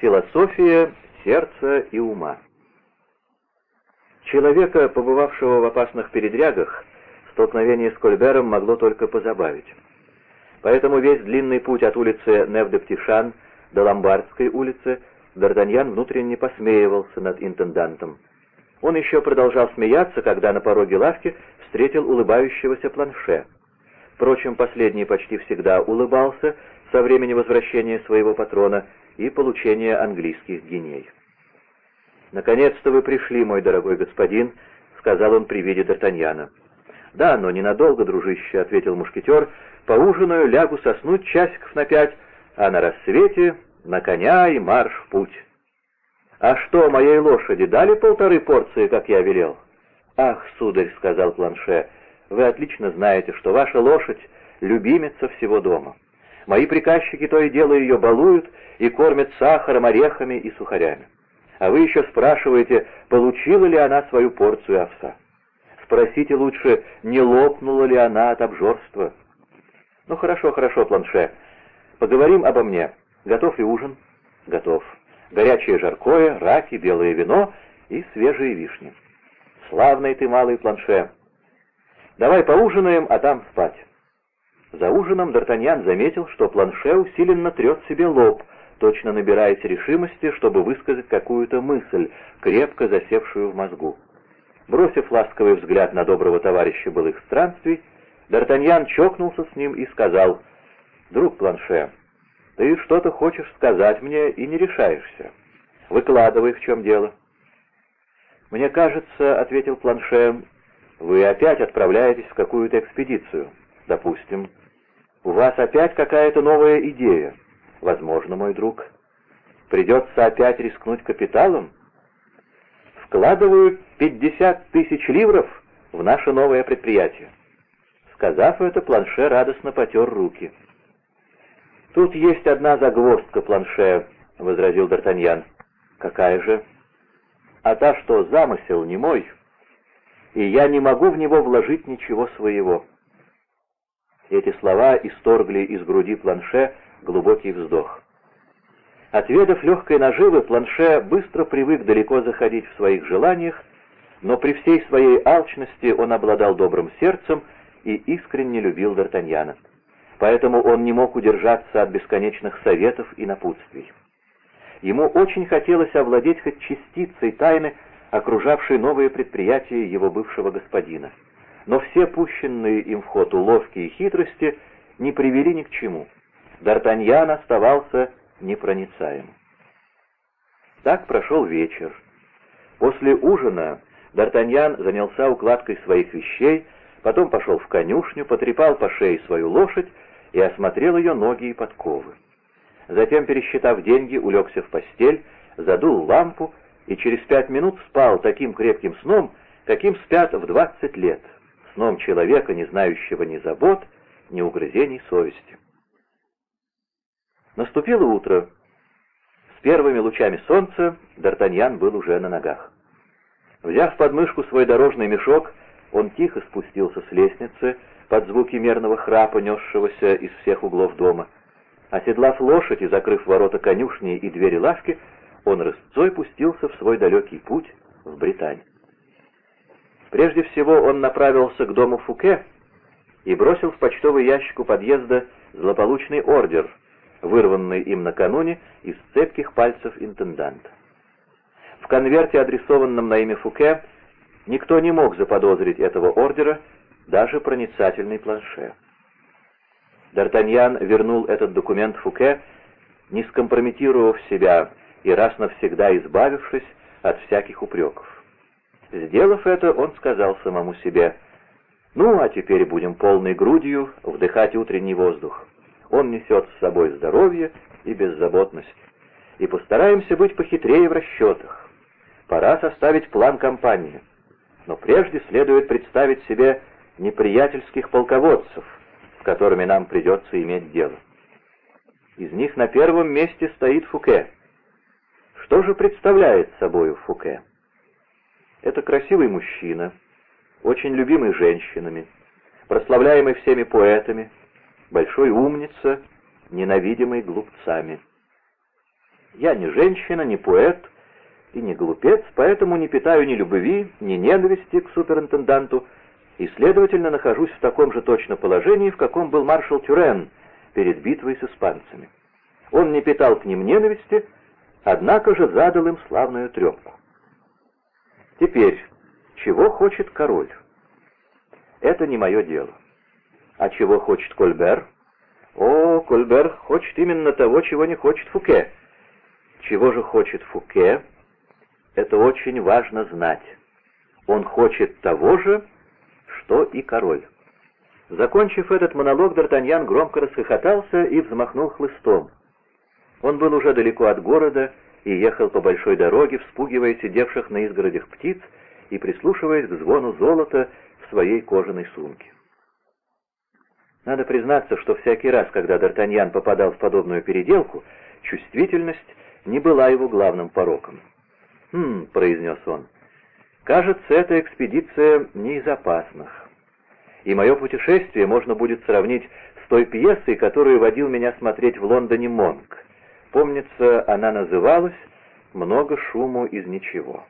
Философия сердца и ума. Человека, побывавшего в опасных передрягах, столкновение с Кольбером могло только позабавить. Поэтому весь длинный путь от улицы Невдептишан до Ломбардской улицы Д'Артаньян внутренне посмеивался над интендантом. Он еще продолжал смеяться, когда на пороге лавки встретил улыбающегося планше. Впрочем, последний почти всегда улыбался со времени возвращения своего патрона и получения английских геней. «Наконец-то вы пришли, мой дорогой господин», — сказал он при виде Д'Артаньяна. «Да, но ненадолго, дружище», — ответил мушкетер, — «поужинаю, лягу соснуть часиков на пять, а на рассвете на коня и марш в путь». «А что, моей лошади дали полторы порции, как я велел?» «Ах, сударь», — сказал Планше, — «вы отлично знаете, что ваша лошадь — любимица всего дома. Мои приказчики то и дело ее балуют и кормят сахаром, орехами и сухарями. А вы еще спрашиваете, получила ли она свою порцию овса. Спросите лучше, не лопнула ли она от обжорства. Ну хорошо, хорошо, планше. Поговорим обо мне. Готов ли ужин? Готов. Горячее жаркое, раки, белое вино и свежие вишни. Славный ты, малый планше. Давай поужинаем, а там спать. За ужином Д'Артаньян заметил, что планше усиленно трет себе лоб, точно набираясь решимости, чтобы высказать какую-то мысль, крепко засевшую в мозгу. Бросив ласковый взгляд на доброго товарища былых странствий, Д'Артаньян чокнулся с ним и сказал, «Друг Планше, ты что-то хочешь сказать мне и не решаешься. Выкладывай, в чем дело». «Мне кажется, — ответил Планше, — вы опять отправляетесь в какую-то экспедицию. Допустим. У вас опять какая-то новая идея. Возможно, мой друг. Придется опять рискнуть капиталом? Вкладываю 50 тысяч ливров в наше новое предприятие. Сказав это, Планше радостно потер руки. «Тут есть одна загвоздка, Планше», — возразил Д'Артаньян. «Какая же?» «А та, что замысел не мой, и я не могу в него вложить ничего своего». Эти слова исторгли из груди Планше глубокий вздох. Отведав легкой наживы, Планше быстро привык далеко заходить в своих желаниях, но при всей своей алчности он обладал добрым сердцем и искренне любил Д'Артаньяна. Поэтому он не мог удержаться от бесконечных советов и напутствий. Ему очень хотелось овладеть хоть частицей тайны, окружавшей новые предприятия его бывшего господина но все пущенные им в ход уловки и хитрости не привели ни к чему. Д'Артаньян оставался непроницаем. Так прошел вечер. После ужина Д'Артаньян занялся укладкой своих вещей, потом пошел в конюшню, потрепал по шее свою лошадь и осмотрел ее ноги и подковы. Затем, пересчитав деньги, улегся в постель, задул лампу и через пять минут спал таким крепким сном, каким спят в двадцать лет — сном человека, не знающего ни забот, ни угрызений совести. Наступило утро. С первыми лучами солнца Д'Артаньян был уже на ногах. Взяв под мышку свой дорожный мешок, он тихо спустился с лестницы под звуки мерного храпа, несшегося из всех углов дома. Оседлав лошадь и закрыв ворота конюшни и двери лавки, он рысцой пустился в свой далекий путь в Британию. Прежде всего он направился к дому Фуке и бросил в почтовый ящик у подъезда злополучный ордер, вырванный им накануне из цепких пальцев интенданта. В конверте, адресованном на имя Фуке, никто не мог заподозрить этого ордера, даже проницательный планше. Д'Артаньян вернул этот документ Фуке, не скомпрометировав себя и раз навсегда избавившись от всяких упреков. Сделав это, он сказал самому себе, «Ну, а теперь будем полной грудью вдыхать утренний воздух. Он несет с собой здоровье и беззаботность. И постараемся быть похитрее в расчетах. Пора составить план кампании. Но прежде следует представить себе неприятельских полководцев, с которыми нам придется иметь дело. Из них на первом месте стоит Фуке. Что же представляет собою Фуке? Это красивый мужчина, очень любимый женщинами, прославляемый всеми поэтами, большой умница, ненавидимый глупцами. Я не женщина, не поэт и не глупец, поэтому не питаю ни любви, ни ненависти к суперинтенданту, и, следовательно, нахожусь в таком же точно положении, в каком был маршал Тюрен перед битвой с испанцами. Он не питал к ним ненависти, однако же задал им славную трепку. Теперь, чего хочет король? Это не мое дело. А чего хочет Кольбер? О, Кольбер хочет именно того, чего не хочет Фуке. Чего же хочет Фуке? Это очень важно знать. Он хочет того же, что и король. Закончив этот монолог, Д'Артаньян громко расхохотался и взмахнул хлыстом. Он был уже далеко от города и ехал по большой дороге, вспугивая сидевших на изгородях птиц и прислушиваясь к звону золота в своей кожаной сумке. Надо признаться, что всякий раз, когда Д'Артаньян попадал в подобную переделку, чувствительность не была его главным пороком. «Хм», — произнес он, — «кажется, эта экспедиция не из опасных. И мое путешествие можно будет сравнить с той пьесой, которую водил меня смотреть в Лондоне Монк. Помнится, она называлась «Много шуму из ничего».